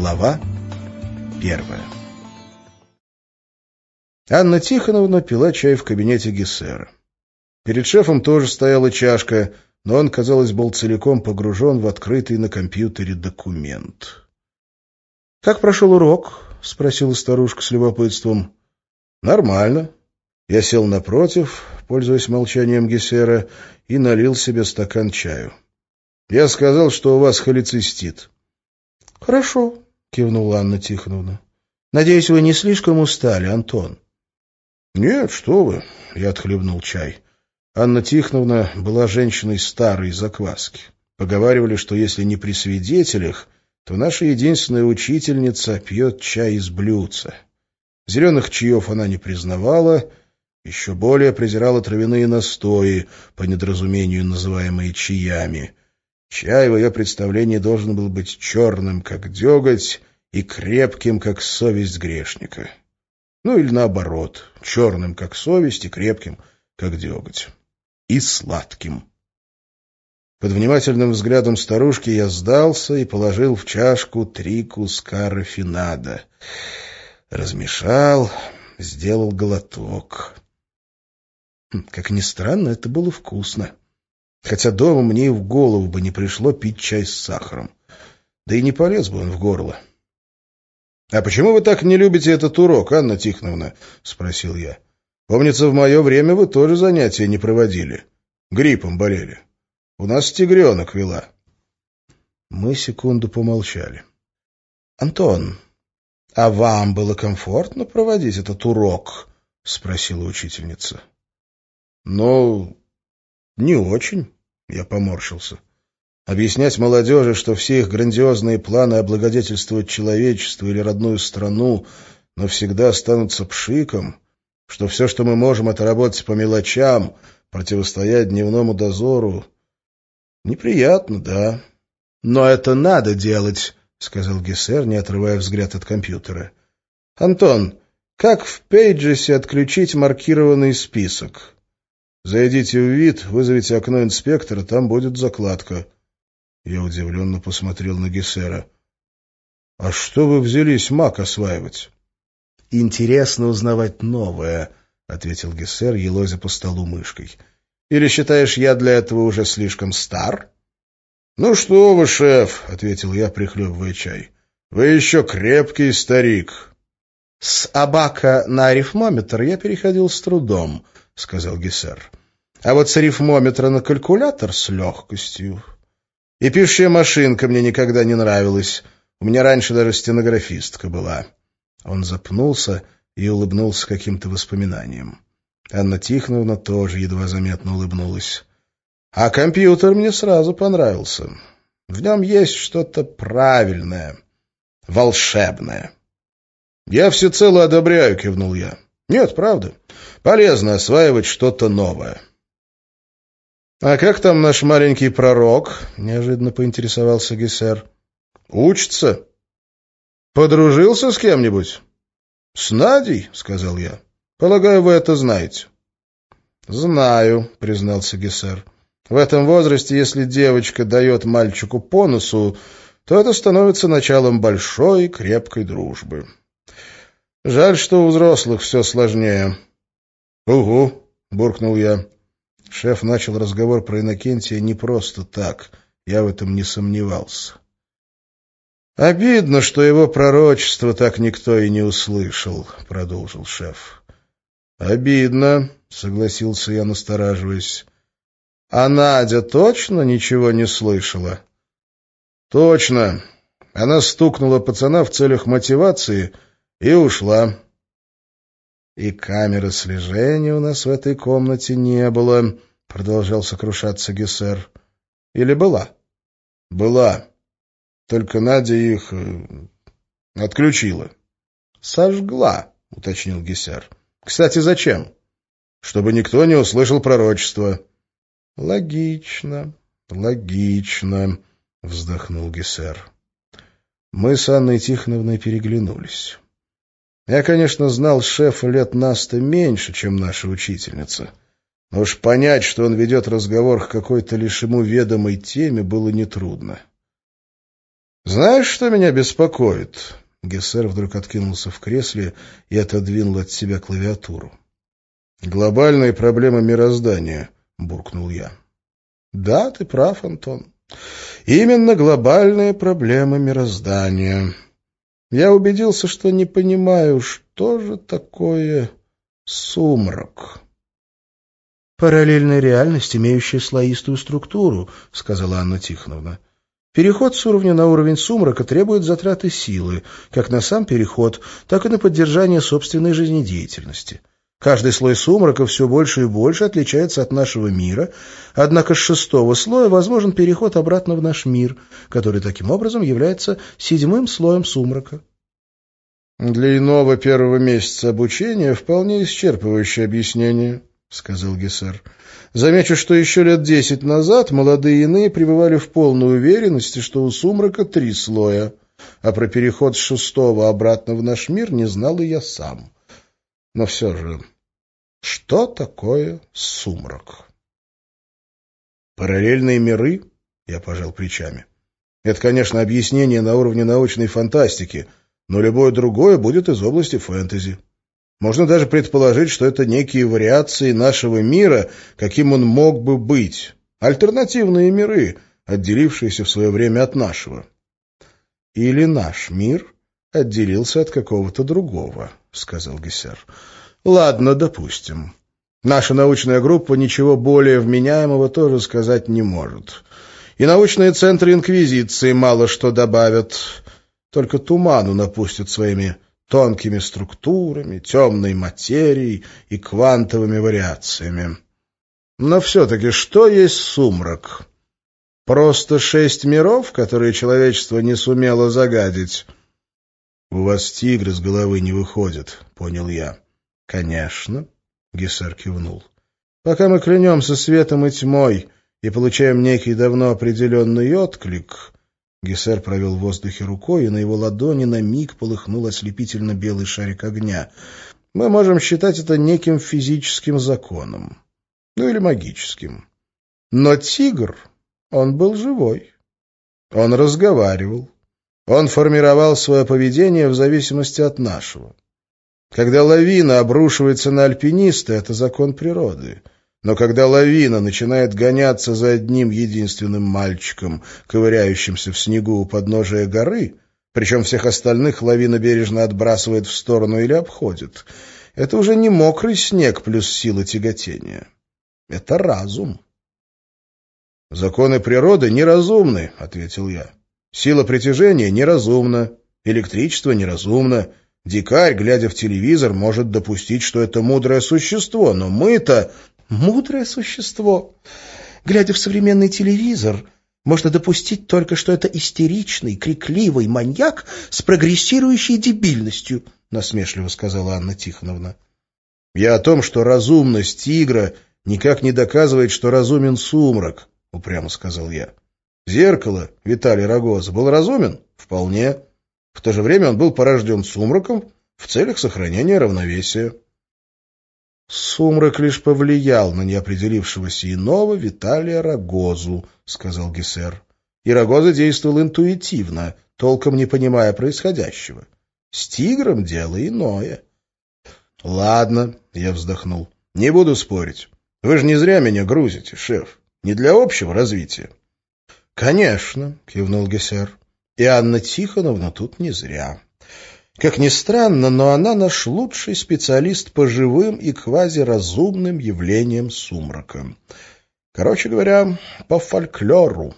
Глава первая Анна Тихоновна пила чай в кабинете Гессера. Перед шефом тоже стояла чашка, но он, казалось, был целиком погружен в открытый на компьютере документ. — Как прошел урок? — спросила старушка с любопытством. — Нормально. Я сел напротив, пользуясь молчанием Гессера, и налил себе стакан чаю. Я сказал, что у вас холецистит. — Хорошо, — кивнула Анна Тихоновна. — Надеюсь, вы не слишком устали, Антон? — Нет, что вы, — я отхлебнул чай. Анна Тихоновна была женщиной старой закваски. Поговаривали, что если не при свидетелях, то наша единственная учительница пьет чай из блюдца. Зеленых чаев она не признавала, еще более презирала травяные настои, по недоразумению называемые чаями — Чай в ее представлении должен был быть черным, как деготь, и крепким, как совесть грешника. Ну или наоборот, черным, как совесть, и крепким, как деготь. И сладким. Под внимательным взглядом старушки я сдался и положил в чашку три куска рафинада. Размешал, сделал глоток. Хм, как ни странно, это было вкусно хотя дома мне и в голову бы не пришло пить чай с сахаром. Да и не полез бы он в горло. — А почему вы так не любите этот урок, Анна Тихоновна? — спросил я. — Помнится, в мое время вы тоже занятия не проводили. Гриппом болели. У нас тигренок вела. Мы секунду помолчали. — Антон, а вам было комфортно проводить этот урок? — спросила учительница. — Ну, «Не очень», — я поморщился. Объяснять молодежи, что все их грандиозные планы облагодетельствовать человечество или родную страну навсегда останутся пшиком, что все, что мы можем, это работать по мелочам, противостоять дневному дозору. Неприятно, да. Но это надо делать, — сказал Гессер, не отрывая взгляд от компьютера. — Антон, как в Пейджесе отключить маркированный список? Зайдите в вид, вызовите окно инспектора, там будет закладка. Я удивленно посмотрел на Гессера. — А что вы взялись маг осваивать? — Интересно узнавать новое, — ответил Гессер, елозя по столу мышкой. — Или считаешь, я для этого уже слишком стар? — Ну что вы, шеф, — ответил я, прихлебывая чай. — Вы еще крепкий старик. — С абака на арифмометр я переходил с трудом, —— сказал Гессер. — А вот с арифмометра на калькулятор с легкостью. И пишущая машинка мне никогда не нравилась. У меня раньше даже стенографистка была. Он запнулся и улыбнулся каким-то воспоминанием. Анна Тихоновна тоже едва заметно улыбнулась. А компьютер мне сразу понравился. В нем есть что-то правильное, волшебное. — Я всецело одобряю, — кивнул я. — Нет, правда. Полезно осваивать что-то новое. — А как там наш маленький пророк? — неожиданно поинтересовался Гессер. — Учится. — Подружился с кем-нибудь? — С Надей, — сказал я. — Полагаю, вы это знаете. — Знаю, — признался Гессер. — В этом возрасте, если девочка дает мальчику по носу, то это становится началом большой крепкой дружбы. Жаль, что у взрослых все сложнее. — «Угу», — буркнул я. Шеф начал разговор про Иннокентия не просто так. Я в этом не сомневался. «Обидно, что его пророчество так никто и не услышал», — продолжил шеф. «Обидно», — согласился я, настораживаясь. «А Надя точно ничего не слышала?» «Точно. Она стукнула пацана в целях мотивации и ушла». «И камеры слежения у нас в этой комнате не было», — продолжал сокрушаться Гессер. «Или была?» «Была. Только Надя их э, отключила». «Сожгла», — уточнил Гессер. «Кстати, зачем?» «Чтобы никто не услышал пророчество». «Логично, логично», — вздохнул Гессер. Мы с Анной Тихоновной переглянулись. Я, конечно, знал шефа лет на меньше, чем наша учительница. Но уж понять, что он ведет разговор к какой-то лишь ему ведомой теме, было нетрудно. Знаешь, что меня беспокоит? Гессер вдруг откинулся в кресле и отодвинул от себя клавиатуру. «Глобальные проблемы мироздания», — буркнул я. «Да, ты прав, Антон. Именно глобальные проблемы мироздания. Я убедился, что не понимаю, что же такое сумрак». «Параллельная реальность, имеющая слоистую структуру», — сказала Анна Тихоновна. Переход с уровня на уровень сумрака требует затраты силы, как на сам переход, так и на поддержание собственной жизнедеятельности. Каждый слой сумрака все больше и больше отличается от нашего мира, однако с шестого слоя возможен переход обратно в наш мир, который таким образом является седьмым слоем сумрака. «Для иного первого месяца обучения вполне исчерпывающее объяснение», — сказал Гессер. Замечу, что еще лет десять назад молодые иные пребывали в полной уверенности, что у сумрака три слоя, а про переход с шестого обратно в наш мир не знал и я сам. Но все же, что такое сумрак? Параллельные миры? Я пожал плечами. Это, конечно, объяснение на уровне научной фантастики, но любое другое будет из области фэнтези. Можно даже предположить, что это некие вариации нашего мира, каким он мог бы быть. Альтернативные миры, отделившиеся в свое время от нашего. Или наш мир отделился от какого-то другого, сказал Гессер. Ладно, допустим. Наша научная группа ничего более вменяемого тоже сказать не может. И научные центры Инквизиции мало что добавят, только туману напустят своими тонкими структурами, темной материей и квантовыми вариациями. Но все-таки что есть сумрак? Просто шесть миров, которые человечество не сумело загадить? — У вас тигр с головы не выходит, — понял я. — Конечно, — Гессер кивнул. — Пока мы клянемся светом и тьмой и получаем некий давно определенный отклик, Гессер провел в воздухе рукой, и на его ладони на миг полыхнул ослепительно белый шарик огня. Мы можем считать это неким физическим законом. Ну или магическим. Но тигр, он был живой. Он разговаривал. Он формировал свое поведение в зависимости от нашего. Когда лавина обрушивается на альпиниста, это закон природы — но когда лавина начинает гоняться за одним единственным мальчиком, ковыряющимся в снегу у подножия горы, причем всех остальных лавина бережно отбрасывает в сторону или обходит, это уже не мокрый снег плюс сила тяготения. Это разум. «Законы природы неразумны», — ответил я. «Сила притяжения неразумна, электричество неразумно, Дикарь, глядя в телевизор, может допустить, что это мудрое существо, но мы-то Мудрое существо. Глядя в современный телевизор, можно допустить только, что это истеричный, крикливый маньяк с прогрессирующей дебильностью, — насмешливо сказала Анна Тихоновна. — Я о том, что разумность тигра никак не доказывает, что разумен сумрак, — упрямо сказал я. Зеркало Виталий Рогоза был разумен? Вполне. В то же время он был порожден сумраком в целях сохранения равновесия. «Сумрак лишь повлиял на неопределившегося иного Виталия Рогозу», — сказал Гессер. «И Рогоза действовал интуитивно, толком не понимая происходящего. С тигром дело иное». «Ладно», — я вздохнул, — «не буду спорить. Вы же не зря меня грузите, шеф. Не для общего развития». «Конечно», — кивнул Гессер. «И Анна Тихоновна тут не зря». Как ни странно, но она наш лучший специалист по живым и квазиразумным явлениям сумрака. Короче говоря, по фольклору.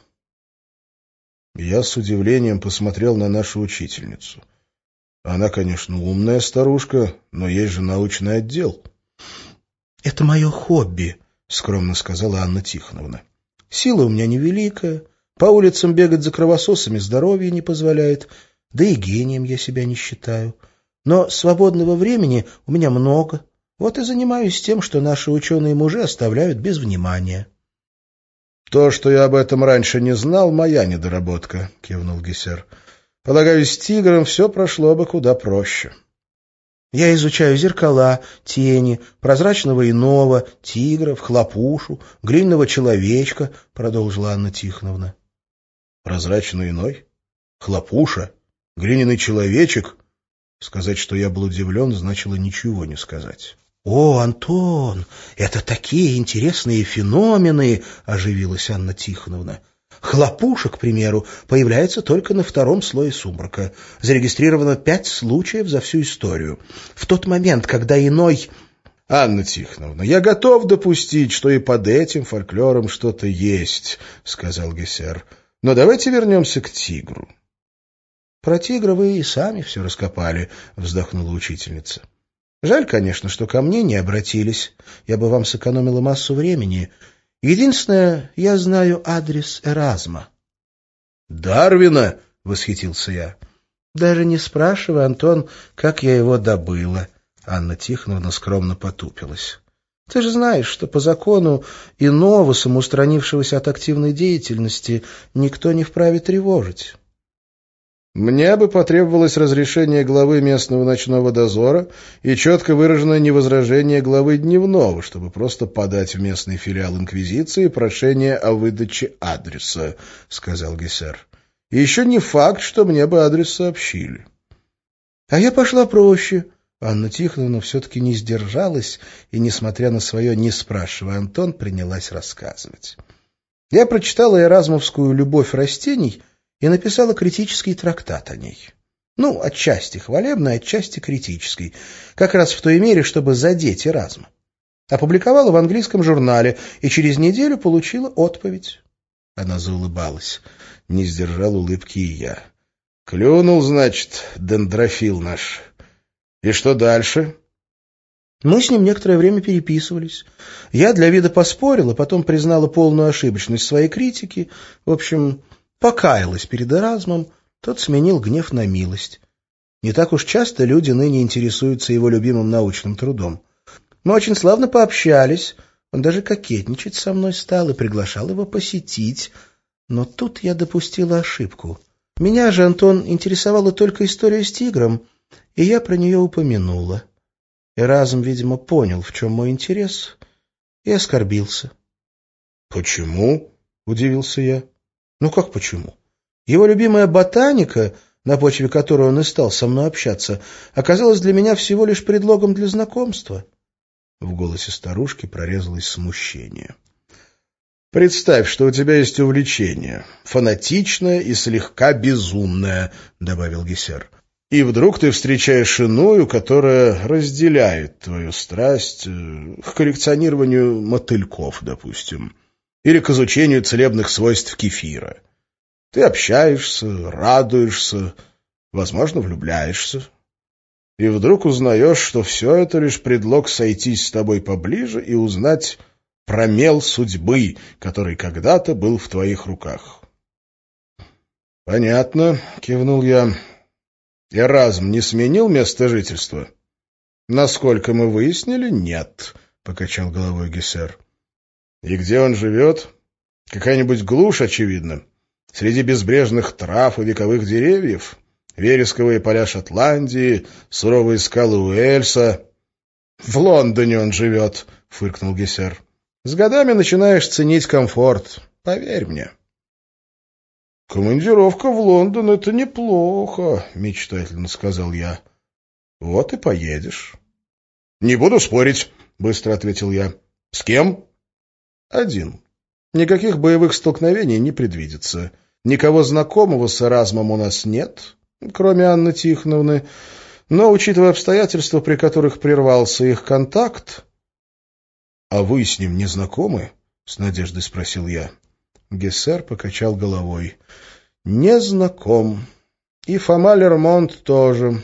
Я с удивлением посмотрел на нашу учительницу. Она, конечно, умная старушка, но есть же научный отдел. — Это мое хобби, — скромно сказала Анна Тихоновна. — Сила у меня невеликая, по улицам бегать за кровососами здоровье не позволяет, — да и гением я себя не считаю. Но свободного времени у меня много. Вот и занимаюсь тем, что наши ученые-мужи оставляют без внимания. — То, что я об этом раньше не знал, моя недоработка, — кивнул Гессер. — Полагаю, с тигром все прошло бы куда проще. — Я изучаю зеркала, тени, прозрачного иного, тигров, хлопушу, глиняного человечка, — продолжила Анна Тихоновна. — Прозрачный иной? Хлопуша? Глиняный человечек? Сказать, что я был удивлен, значило ничего не сказать. «О, Антон, это такие интересные феномены!» — оживилась Анна Тихоновна. «Хлопуша, к примеру, появляется только на втором слое сумрака. Зарегистрировано пять случаев за всю историю. В тот момент, когда иной...» «Анна Тихоновна, я готов допустить, что и под этим фольклором что-то есть», — сказал Гессер. «Но давайте вернемся к тигру». «Про тигра вы и сами все раскопали», — вздохнула учительница. Жаль, конечно, что ко мне не обратились. Я бы вам сэкономила массу времени. Единственное, я знаю адрес Эразма. «Дарвина!» — восхитился я. «Даже не спрашивай, Антон, как я его добыла». Анна Тихоновна скромно потупилась. «Ты же знаешь, что по закону иного, самоустранившегося от активной деятельности, никто не вправе тревожить». Мне бы потребовалось разрешение главы местного ночного дозора и четко выраженное невозражение главы дневного, чтобы просто подать в местный филиал Инквизиции прошение о выдаче адреса, — сказал Гессер. — И еще не факт, что мне бы адрес сообщили. — А я пошла проще. Анна Тихоновна все-таки не сдержалась и, несмотря на свое «не спрашивая Антон», принялась рассказывать. Я прочитала эразмовскую «Любовь растений», и написала критический трактат о ней. Ну, отчасти хвалебный, отчасти критический, как раз в той мере, чтобы задеть Эразма. Опубликовала в английском журнале и через неделю получила отповедь. Она заулыбалась. Не сдержал улыбки и я. «Клюнул, значит, дендрофил наш. И что дальше?» Мы с ним некоторое время переписывались. Я для вида поспорила, потом признала полную ошибочность своей критики. В общем, покаялась перед Эразмом, тот сменил гнев на милость. Не так уж часто люди ныне интересуются его любимым научным трудом. Мы очень славно пообщались, он даже кокетничать со мной стал и приглашал его посетить. Но тут я допустила ошибку. Меня же, Антон, интересовала только история с тигром, и я про нее упомянула. Эразм, видимо, понял, в чем мой интерес, и оскорбился. — Почему? — удивился я. Ну как почему? Его любимая ботаника, на почве которой он и стал со мной общаться, оказалась для меня всего лишь предлогом для знакомства. В голосе старушки прорезалось смущение. «Представь, что у тебя есть увлечение, фанатичное и слегка безумное», — добавил Гессер. «И вдруг ты встречаешь иную, которая разделяет твою страсть э, к коллекционированию мотыльков, допустим» или к изучению целебных свойств кефира. Ты общаешься, радуешься, возможно, влюбляешься. И вдруг узнаешь, что все это лишь предлог сойтись с тобой поближе и узнать про мел судьбы, который когда-то был в твоих руках. — Понятно, — кивнул я. — Эразм не сменил место жительства? — Насколько мы выяснили, нет, — покачал головой Гессер. И где он живет? Какая-нибудь глушь, очевидно. Среди безбрежных трав и вековых деревьев. Вересковые поля Шотландии, суровые скалы Уэльса. В Лондоне он живет, — фыркнул Гессер. С годами начинаешь ценить комфорт. Поверь мне. «Командировка в Лондон — это неплохо», — мечтательно сказал я. «Вот и поедешь». «Не буду спорить», — быстро ответил я. «С кем?» Один. Никаких боевых столкновений не предвидится. Никого знакомого с Эразмом у нас нет, кроме Анны Тихоновны. Но, учитывая обстоятельства, при которых прервался их контакт... — А вы с ним не знакомы? — с надеждой спросил я. Гессер покачал головой. — Не знаком. И Фома Лермонт тоже.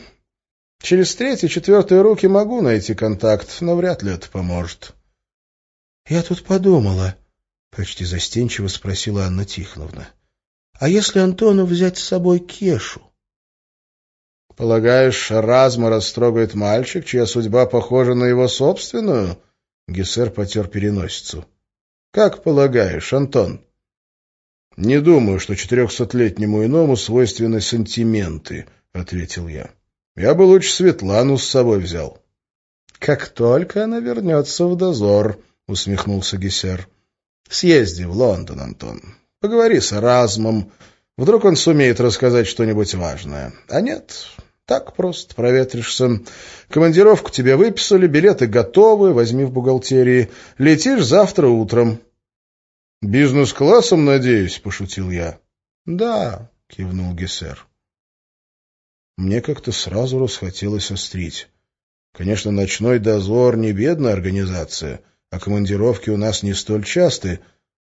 Через третьи-четвертые руки могу найти контакт, но вряд ли это поможет. — «Я тут подумала», — почти застенчиво спросила Анна Тихоновна. «А если Антону взять с собой Кешу?» «Полагаешь, Разма растрогает мальчик, чья судьба похожа на его собственную?» Гессер потер переносицу. «Как полагаешь, Антон?» «Не думаю, что четырехсотлетнему иному свойственны сантименты», — ответил я. «Я бы лучше Светлану с собой взял». «Как только она вернется в дозор», — усмехнулся Гессер. — Съезди в Лондон, Антон. Поговори с Эразмом. Вдруг он сумеет рассказать что-нибудь важное. А нет, так просто проветришься. Командировку тебе выписали, билеты готовы, возьми в бухгалтерии. Летишь завтра утром. «Бизнес-классом, надеюсь?» — пошутил я. «Да», — кивнул Гессер. Мне как-то сразу расхотелось острить. Конечно, ночной дозор не бедная организация, а командировки у нас не столь часты,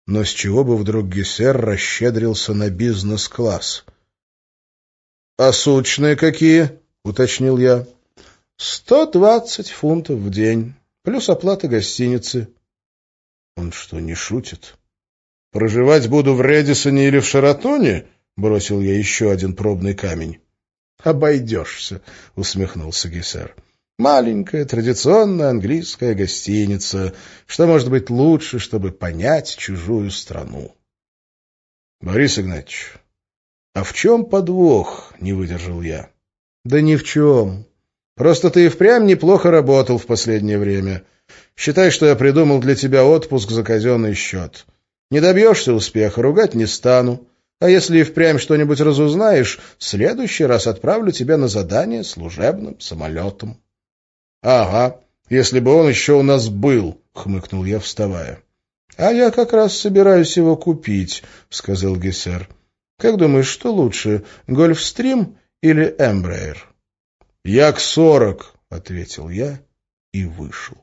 но с чего бы вдруг Гессер расщедрился на бизнес-класс? — А суточные какие? — уточнил я. — Сто двадцать фунтов в день, плюс оплата гостиницы. — Он что, не шутит? — Проживать буду в Редисоне или в Шаратоне? — бросил я еще один пробный камень. — Обойдешься, — усмехнулся Гессер. Маленькая традиционная английская гостиница. Что может быть лучше, чтобы понять чужую страну? — Борис Игнатьевич, а в чем подвох? — не выдержал я. — Да ни в чем. Просто ты и впрямь неплохо работал в последнее время. Считай, что я придумал для тебя отпуск за казенный счет. Не добьешься успеха, ругать не стану. А если и впрямь что-нибудь разузнаешь, в следующий раз отправлю тебя на задание служебным самолетом. «Ага, если бы он еще у нас был», — хмыкнул я, вставая. «А я как раз собираюсь его купить», — сказал Гессер. «Как думаешь, что лучше, Гольфстрим или Эмбрейер?» «Як-40», — ответил я и вышел.